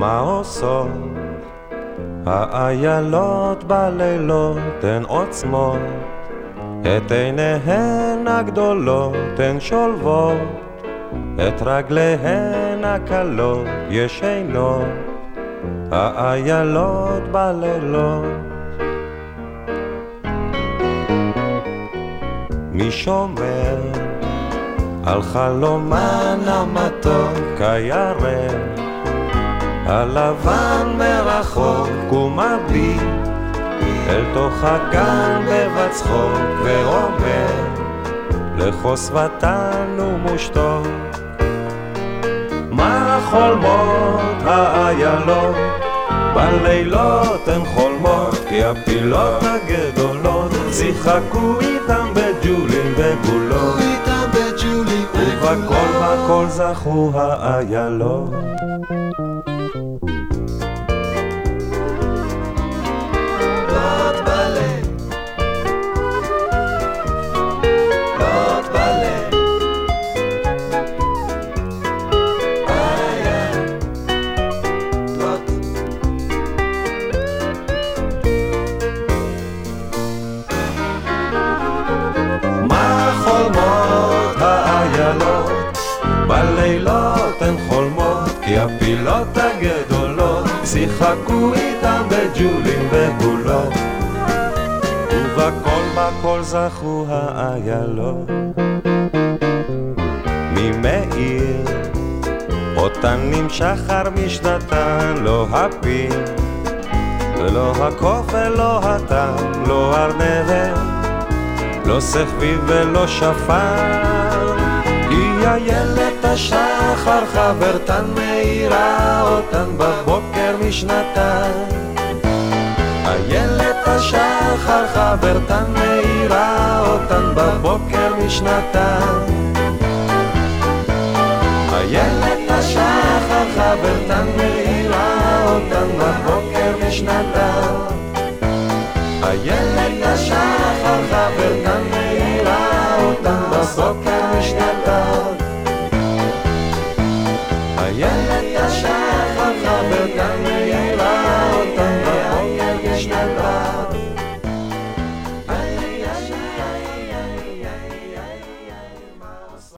מה עושות? האיילות בלילות הן עוצמות, את עיניהן הגדולות הן שולבות, את רגליהן הקלות ישנות, האיילות בלילות. מי שומר על חלומן המתוק הירק הלבן מרחוק ומביט אל תוך הגן בבצחוק ואומר לחוסבתן ומושתו. מה חולמות האיילות בלילות הן חולמות כי הפילות הגדולות שיחקו איתם בג'ולים ובולות ובכל בכל זכו האיילות בלילות הן חולמות, כי הפילות הגדולות שיחקו איתם בג'ולים ובולות. ובכל בכל זכו האיילות. ממאיר אותן נמשך שחר משנתן, לא הפיל, ולא הקוף ולא התם, לא ארנבת, לא סחביב ולא שפן. היא איילת השחר, חברתן מאירה אותן בבוקר משנתן. איילת השחר, חברתן מאירה אותן בבוקר משנתן. איילת השחר, חברתן מאירה אותן בבוקר משנתן. איילת השחר, חברתן מאירה אותן בבוקר משנתן. הילד השחר מאירה